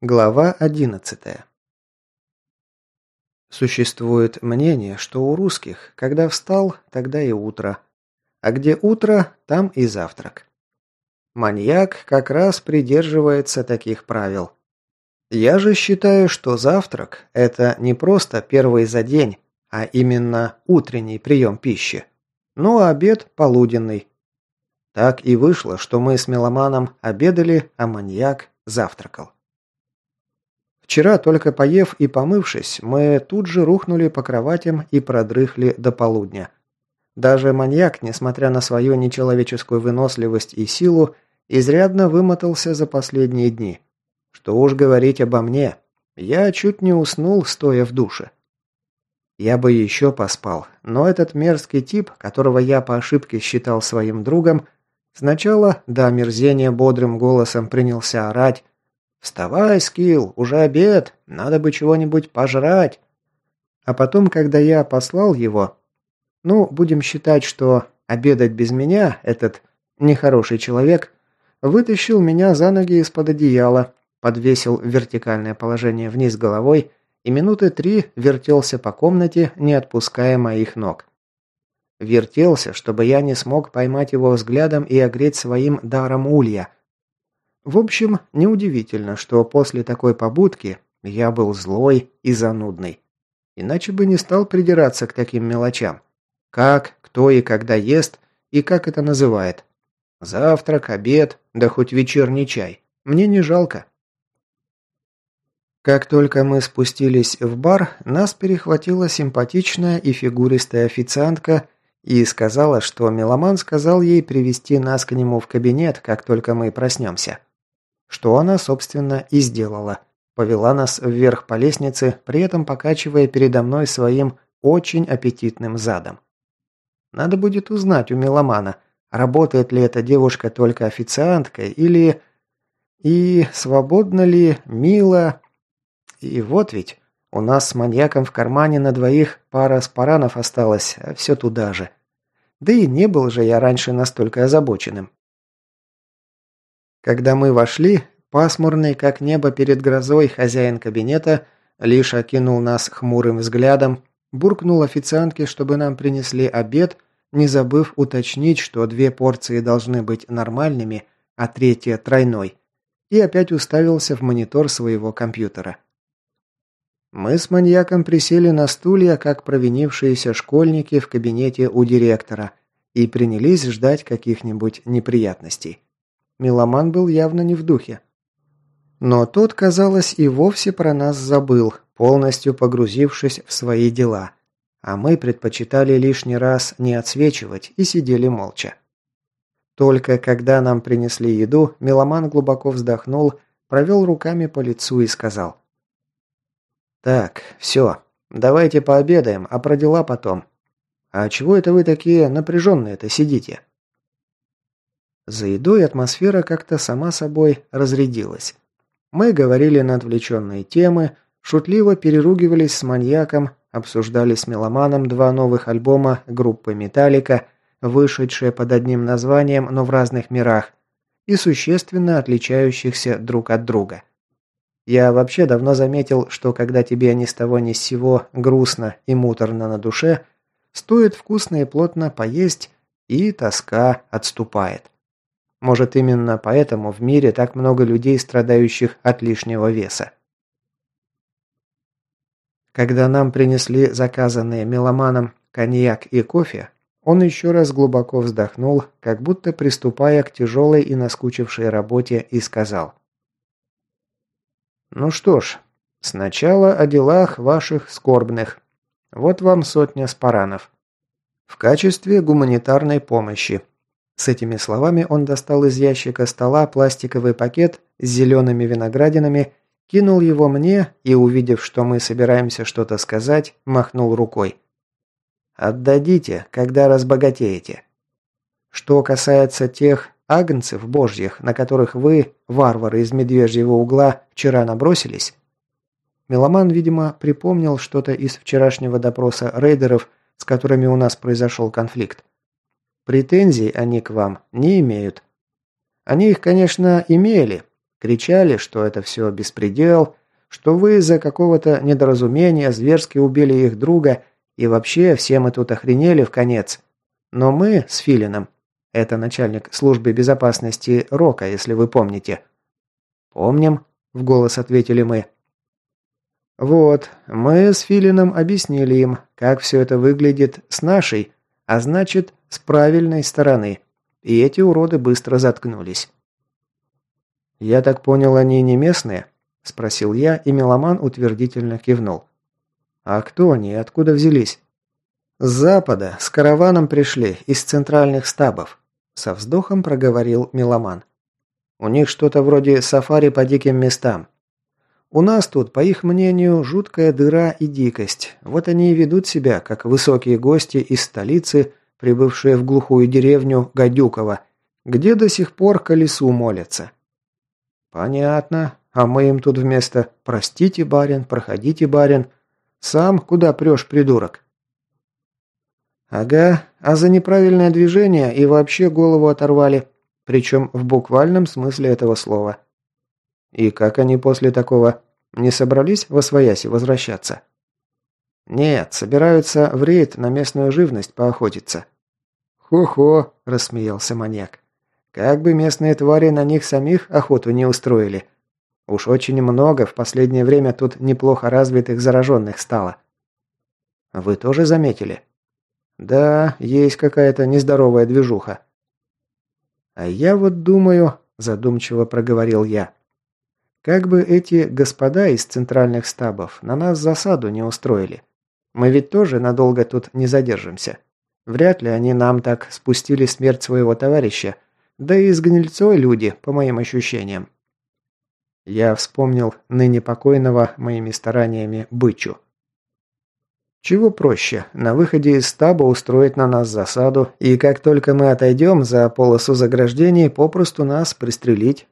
Глава 11. Существует мнение, что у русских, когда встал, тогда и утро. А где утро, там и завтрак. Маньяк как раз придерживается таких правил. Я же считаю, что завтрак – это не просто первый за день, а именно утренний прием пищи. Ну а обед – полуденный. Так и вышло, что мы с меломаном обедали, а маньяк завтракал. Вчера, только поев и помывшись, мы тут же рухнули по кроватям и продрыхли до полудня. Даже маньяк, несмотря на свою нечеловеческую выносливость и силу, изрядно вымотался за последние дни. Что уж говорить обо мне. Я чуть не уснул, стоя в душе. Я бы еще поспал, но этот мерзкий тип, которого я по ошибке считал своим другом, сначала до омерзения бодрым голосом принялся орать, «Вставай, Скилл, уже обед, надо бы чего-нибудь пожрать». А потом, когда я послал его, ну, будем считать, что обедать без меня этот нехороший человек вытащил меня за ноги из-под одеяла, подвесил в вертикальное положение вниз головой и минуты три вертелся по комнате, не отпуская моих ног. Вертелся, чтобы я не смог поймать его взглядом и огреть своим даром улья – в общем, неудивительно, что после такой побудки я был злой и занудный. Иначе бы не стал придираться к таким мелочам. Как, кто и когда ест, и как это называет. Завтрак, обед, да хоть вечерний чай. Мне не жалко. Как только мы спустились в бар, нас перехватила симпатичная и фигуристая официантка и сказала, что меломан сказал ей привести нас к нему в кабинет, как только мы проснемся. Что она, собственно, и сделала. Повела нас вверх по лестнице, при этом покачивая передо мной своим очень аппетитным задом. Надо будет узнать у меломана, работает ли эта девушка только официанткой или... И свободно ли, мило... И вот ведь, у нас с маньяком в кармане на двоих пара спаранов осталось, а все туда же. Да и не был же я раньше настолько озабоченным. Когда мы вошли, пасмурный, как небо перед грозой, хозяин кабинета лишь окинул нас хмурым взглядом, буркнул официантке, чтобы нам принесли обед, не забыв уточнить, что две порции должны быть нормальными, а третья тройной, и опять уставился в монитор своего компьютера. Мы с маньяком присели на стулья, как провинившиеся школьники в кабинете у директора, и принялись ждать каких-нибудь неприятностей. Меломан был явно не в духе. Но тот, казалось, и вовсе про нас забыл, полностью погрузившись в свои дела. А мы предпочитали лишний раз не отсвечивать и сидели молча. Только когда нам принесли еду, Меломан глубоко вздохнул, провел руками по лицу и сказал. «Так, все, давайте пообедаем, а про дела потом. А чего это вы такие напряженные-то сидите?» За едой атмосфера как-то сама собой разрядилась. Мы говорили на отвлеченные темы, шутливо переругивались с маньяком, обсуждали с меломаном два новых альбома группы «Металлика», вышедшие под одним названием, но в разных мирах, и существенно отличающихся друг от друга. Я вообще давно заметил, что когда тебе ни с того ни с сего грустно и муторно на душе, стоит вкусно и плотно поесть, и тоска отступает. Может, именно поэтому в мире так много людей, страдающих от лишнего веса. Когда нам принесли заказанные меломаном коньяк и кофе, он еще раз глубоко вздохнул, как будто приступая к тяжелой и наскучившей работе, и сказал. «Ну что ж, сначала о делах ваших скорбных. Вот вам сотня спаранов. В качестве гуманитарной помощи, с этими словами он достал из ящика стола пластиковый пакет с зелеными виноградинами, кинул его мне и, увидев, что мы собираемся что-то сказать, махнул рукой. «Отдадите, когда разбогатеете. Что касается тех агнцев божьих, на которых вы, варвары из медвежьего угла, вчера набросились...» Меломан, видимо, припомнил что-то из вчерашнего допроса рейдеров, с которыми у нас произошел конфликт. Претензий они к вам не имеют. Они их, конечно, имели, Кричали, что это все беспредел, что вы из-за какого-то недоразумения зверски убили их друга, и вообще все мы тут охренели в конец. Но мы с Филином, это начальник службы безопасности Рока, если вы помните. Помним, в голос ответили мы. Вот, мы с Филином объяснили им, как все это выглядит с нашей, а значит, с правильной стороны. И эти уроды быстро заткнулись. «Я так понял, они не местные?» – спросил я, и меломан утвердительно кивнул. «А кто они? Откуда взялись?» «С запада, с караваном пришли, из центральных стабов», – со вздохом проговорил меломан. «У них что-то вроде сафари по диким местам. У нас тут, по их мнению, жуткая дыра и дикость. Вот они и ведут себя, как высокие гости из столицы, прибывшие в глухую деревню Гадюково, где до сих пор колесу молятся. Понятно. А мы им тут вместо «простите, барин», «проходите, барин». Сам куда прешь, придурок? Ага, а за неправильное движение и вообще голову оторвали. Причем в буквальном смысле этого слова. И как они после такого? Не собрались во свояси возвращаться? Нет, собираются в рейд на местную живность поохотиться. «Хо-хо», – рассмеялся маньяк. «Как бы местные твари на них самих охоту не устроили. Уж очень много в последнее время тут неплохо развитых зараженных стало». «Вы тоже заметили?» «Да, есть какая-то нездоровая движуха». «А я вот думаю», – задумчиво проговорил я, как бы эти господа из центральных стабов на нас засаду не устроили. Мы ведь тоже надолго тут не задержимся. Вряд ли они нам так спустили смерть своего товарища, да и с гнильцой люди, по моим ощущениям. Я вспомнил ныне покойного моими стараниями бычу. Чего проще, на выходе из стаба устроить на нас засаду, и как только мы отойдем за полосу заграждений, попросту нас пристрелить,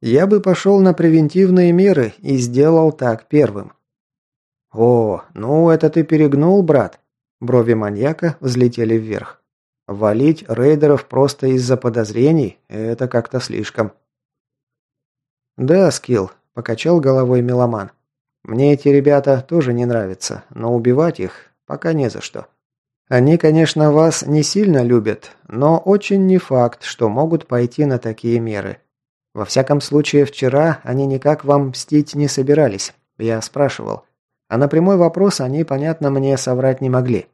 я бы пошел на превентивные меры и сделал так первым. «О, ну это ты перегнул, брат!» Брови маньяка взлетели вверх. «Валить рейдеров просто из-за подозрений – это как-то слишком». «Да, Скилл», – покачал головой меломан. «Мне эти ребята тоже не нравятся, но убивать их пока не за что. Они, конечно, вас не сильно любят, но очень не факт, что могут пойти на такие меры. Во всяком случае, вчера они никак вам мстить не собирались. Я спрашивал. А на прямой вопрос они, понятно, мне соврать не могли.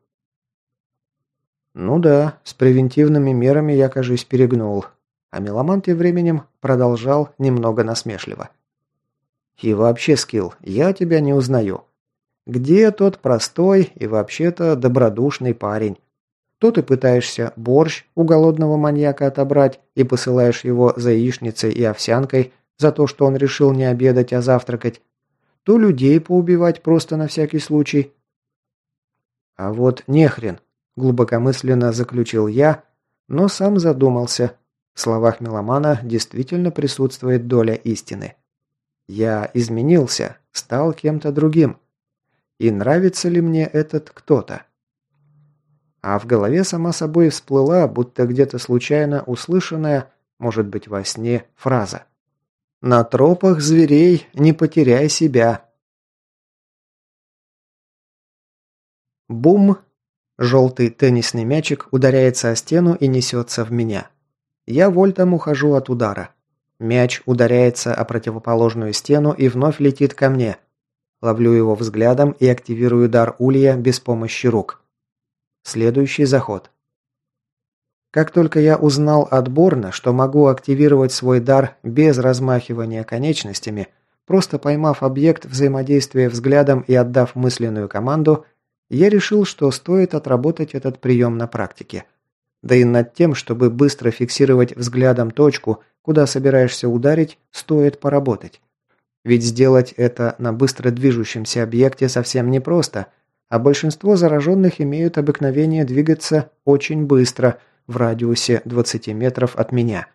Ну да, с превентивными мерами я, кажись, перегнул. А Меломан тем временем продолжал немного насмешливо. И вообще, Скилл, я тебя не узнаю. Где тот простой и вообще-то добродушный парень? То ты пытаешься борщ у голодного маньяка отобрать и посылаешь его за яичницей и овсянкой за то, что он решил не обедать, а завтракать, то людей поубивать просто на всякий случай. А вот нехрен, глубокомысленно заключил я, но сам задумался. В словах меломана действительно присутствует доля истины. Я изменился, стал кем-то другим. И нравится ли мне этот кто-то? А в голове сама собой всплыла, будто где-то случайно услышанная, может быть во сне, фраза. «На тропах зверей не потеряй себя». Бум! Желтый теннисный мячик ударяется о стену и несется в меня. Я вольтом ухожу от удара. Мяч ударяется о противоположную стену и вновь летит ко мне. Ловлю его взглядом и активирую дар улья без помощи рук. Следующий заход. Как только я узнал отборно, что могу активировать свой дар без размахивания конечностями, просто поймав объект взаимодействия взглядом и отдав мысленную команду, я решил, что стоит отработать этот прием на практике. Да и над тем, чтобы быстро фиксировать взглядом точку, куда собираешься ударить, стоит поработать. Ведь сделать это на быстро движущемся объекте совсем непросто – а большинство зараженных имеют обыкновение двигаться очень быстро, в радиусе 20 метров от меня.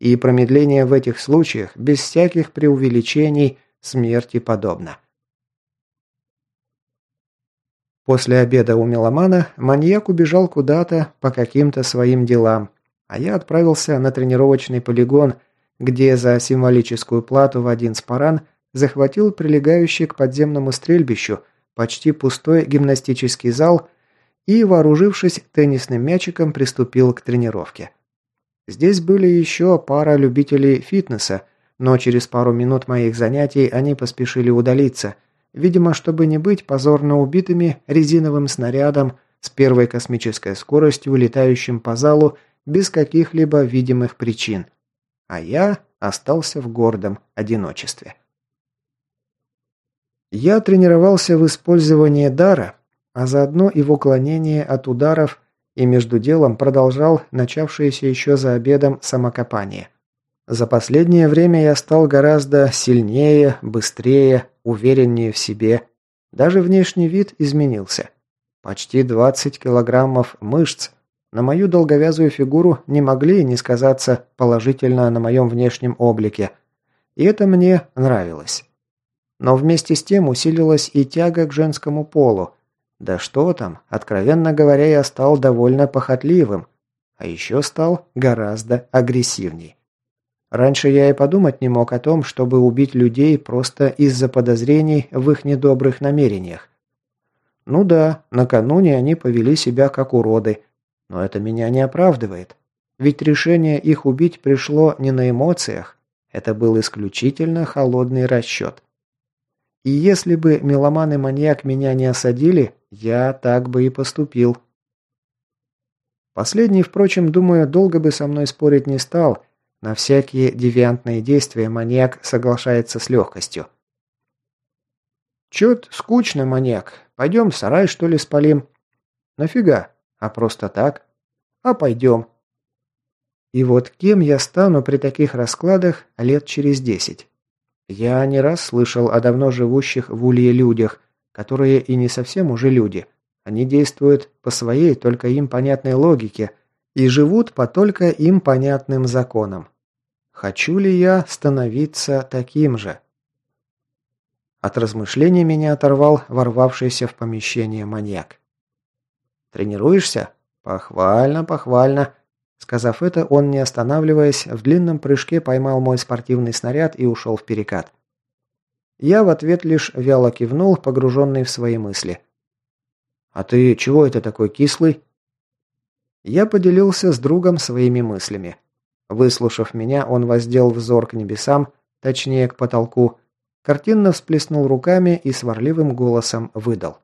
И промедление в этих случаях, без всяких преувеличений, смерти подобно. После обеда у меломана маньяк убежал куда-то по каким-то своим делам, а я отправился на тренировочный полигон, где за символическую плату в один спаран захватил прилегающий к подземному стрельбищу почти пустой гимнастический зал и, вооружившись теннисным мячиком, приступил к тренировке. Здесь были еще пара любителей фитнеса, но через пару минут моих занятий они поспешили удалиться, видимо, чтобы не быть позорно убитыми резиновым снарядом с первой космической скоростью, летающим по залу без каких-либо видимых причин. А я остался в гордом одиночестве. Я тренировался в использовании дара, а заодно и в уклонении от ударов и между делом продолжал начавшееся еще за обедом самокопание. За последнее время я стал гораздо сильнее, быстрее, увереннее в себе. Даже внешний вид изменился. Почти 20 килограммов мышц на мою долговязую фигуру не могли не сказаться положительно на моем внешнем облике. И это мне нравилось. Но вместе с тем усилилась и тяга к женскому полу. Да что там, откровенно говоря, я стал довольно похотливым. А еще стал гораздо агрессивней. Раньше я и подумать не мог о том, чтобы убить людей просто из-за подозрений в их недобрых намерениях. Ну да, накануне они повели себя как уроды, но это меня не оправдывает. Ведь решение их убить пришло не на эмоциях, это был исключительно холодный расчет. И если бы меломан и маньяк меня не осадили, я так бы и поступил. Последний, впрочем, думаю, долго бы со мной спорить не стал. На всякие девиантные действия маньяк соглашается с легкостью. «Чё-то скучно, маньяк. Пойдем сарай, что ли, спалим?» «Нафига? А просто так?» «А пойдем». И вот кем я стану при таких раскладах лет через десять? Я не раз слышал о давно живущих в Улье людях, которые и не совсем уже люди. Они действуют по своей, только им понятной логике и живут по только им понятным законам. Хочу ли я становиться таким же? От размышлений меня оторвал ворвавшийся в помещение маньяк. «Тренируешься? Похвально, похвально. Сказав это, он, не останавливаясь, в длинном прыжке поймал мой спортивный снаряд и ушел в перекат. Я в ответ лишь вяло кивнул, погруженный в свои мысли. «А ты чего это такой кислый?» Я поделился с другом своими мыслями. Выслушав меня, он воздел взор к небесам, точнее к потолку, картинно всплеснул руками и сварливым голосом выдал.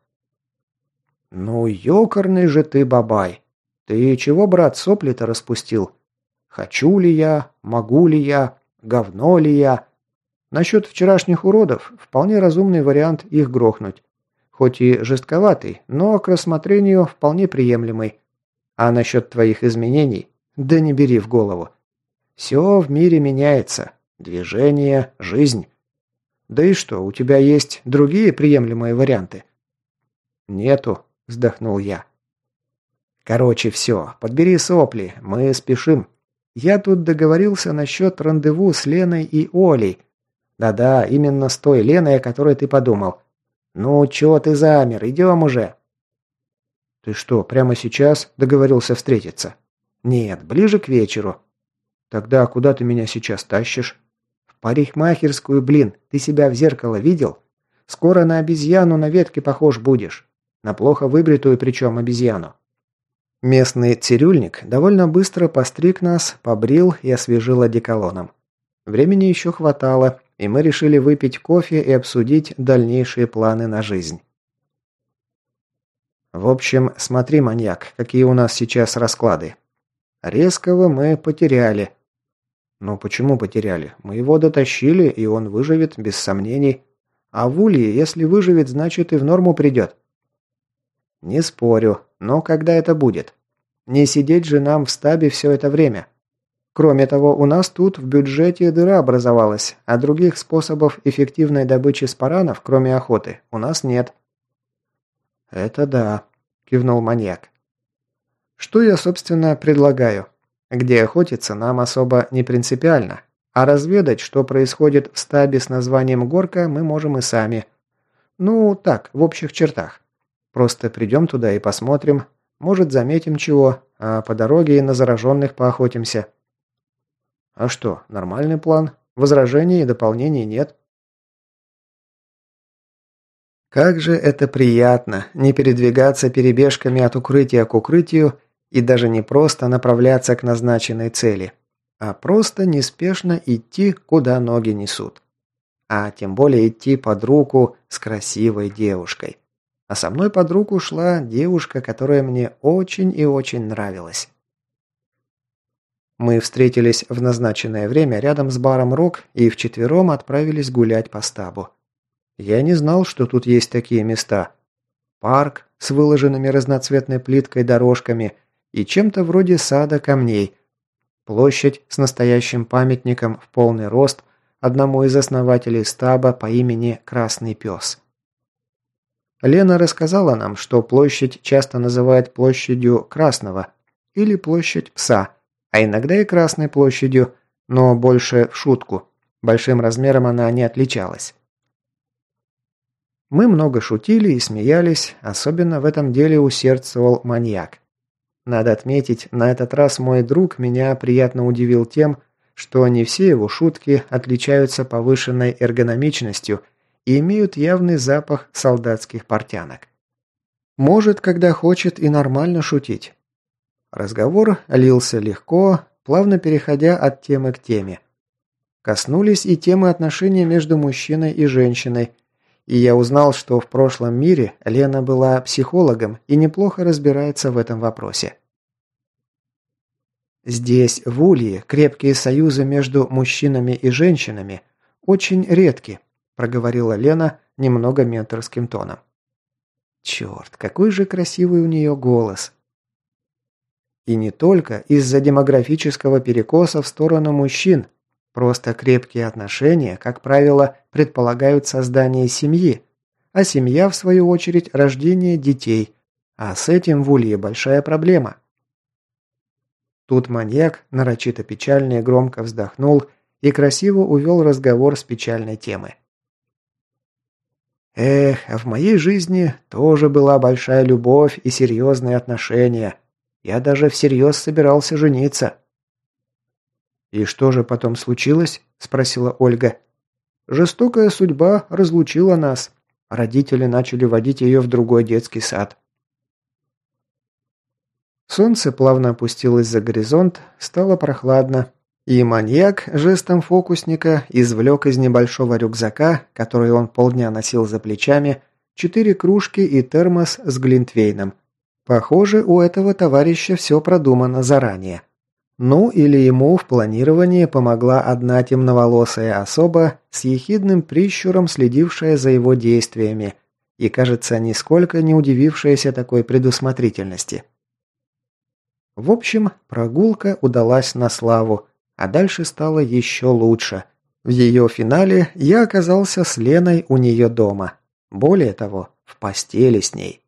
«Ну, ёкарный же ты, бабай! «Ты чего, брат, сопли-то распустил? Хочу ли я? Могу ли я? Говно ли я?» Насчет вчерашних уродов, вполне разумный вариант их грохнуть. Хоть и жестковатый, но к рассмотрению вполне приемлемый. А насчет твоих изменений, да не бери в голову. Все в мире меняется. Движение, жизнь. Да и что, у тебя есть другие приемлемые варианты? Нету, вздохнул я. Короче, все. Подбери сопли. Мы спешим. Я тут договорился насчет рандеву с Леной и Олей. Да-да, именно с той Леной, о которой ты подумал. Ну, чё ты замер? Идем уже. Ты что, прямо сейчас договорился встретиться? Нет, ближе к вечеру. Тогда куда ты меня сейчас тащишь? В парикмахерскую, блин. Ты себя в зеркало видел? Скоро на обезьяну на ветке похож будешь. На плохо выбритую причем обезьяну. Местный цирюльник довольно быстро постриг нас, побрил и освежил одеколоном. Времени еще хватало, и мы решили выпить кофе и обсудить дальнейшие планы на жизнь. В общем, смотри, маньяк, какие у нас сейчас расклады. Резкого мы потеряли. Ну почему потеряли? Мы его дотащили, и он выживет, без сомнений. А в улье, если выживет, значит и в норму придет. Не спорю, но когда это будет? Не сидеть же нам в стабе все это время. Кроме того, у нас тут в бюджете дыра образовалась, а других способов эффективной добычи спаранов, кроме охоты, у нас нет. Это да, кивнул маньяк. Что я, собственно, предлагаю? Где охотиться нам особо не принципиально, а разведать, что происходит в стабе с названием «Горка», мы можем и сами. Ну, так, в общих чертах. Просто придем туда и посмотрим. Может, заметим чего, а по дороге и на зараженных поохотимся. А что, нормальный план. Возражений и дополнений нет. Как же это приятно, не передвигаться перебежками от укрытия к укрытию и даже не просто направляться к назначенной цели, а просто неспешно идти, куда ноги несут. А тем более идти под руку с красивой девушкой. А со мной под руку шла девушка, которая мне очень и очень нравилась. Мы встретились в назначенное время рядом с баром «Рок» и вчетвером отправились гулять по стабу. Я не знал, что тут есть такие места. Парк с выложенными разноцветной плиткой дорожками и чем-то вроде сада камней. Площадь с настоящим памятником в полный рост одному из основателей стаба по имени Красный Пес. Лена рассказала нам, что площадь часто называют площадью Красного или площадь Пса – а иногда и Красной площадью, но больше в шутку. Большим размером она не отличалась. Мы много шутили и смеялись, особенно в этом деле усердствовал маньяк. Надо отметить, на этот раз мой друг меня приятно удивил тем, что не все его шутки отличаются повышенной эргономичностью и имеют явный запах солдатских портянок. Может, когда хочет и нормально шутить, Разговор лился легко, плавно переходя от темы к теме. Коснулись и темы отношений между мужчиной и женщиной, и я узнал, что в прошлом мире Лена была психологом и неплохо разбирается в этом вопросе. Здесь, в Улье, крепкие союзы между мужчинами и женщинами очень редки, проговорила Лена немного менторским тоном. Черт, какой же красивый у нее голос. И не только из-за демографического перекоса в сторону мужчин. Просто крепкие отношения, как правило, предполагают создание семьи, а семья, в свою очередь, рождение детей. А с этим в Улье большая проблема. Тут маньяк, нарочито печальный, громко вздохнул и красиво увел разговор с печальной темы. Эх, а в моей жизни тоже была большая любовь и серьезные отношения. Я даже всерьез собирался жениться». «И что же потом случилось?» – спросила Ольга. «Жестокая судьба разлучила нас. Родители начали водить ее в другой детский сад». Солнце плавно опустилось за горизонт, стало прохладно, и маньяк жестом фокусника извлек из небольшого рюкзака, который он полдня носил за плечами, четыре кружки и термос с глинтвейном – Похоже, у этого товарища все продумано заранее. Ну, или ему в планировании помогла одна темноволосая особа с ехидным прищуром, следившая за его действиями, и, кажется, нисколько не удивившаяся такой предусмотрительности. В общем, прогулка удалась на славу, а дальше стало еще лучше. В ее финале я оказался с Леной у нее дома. Более того, в постели с ней.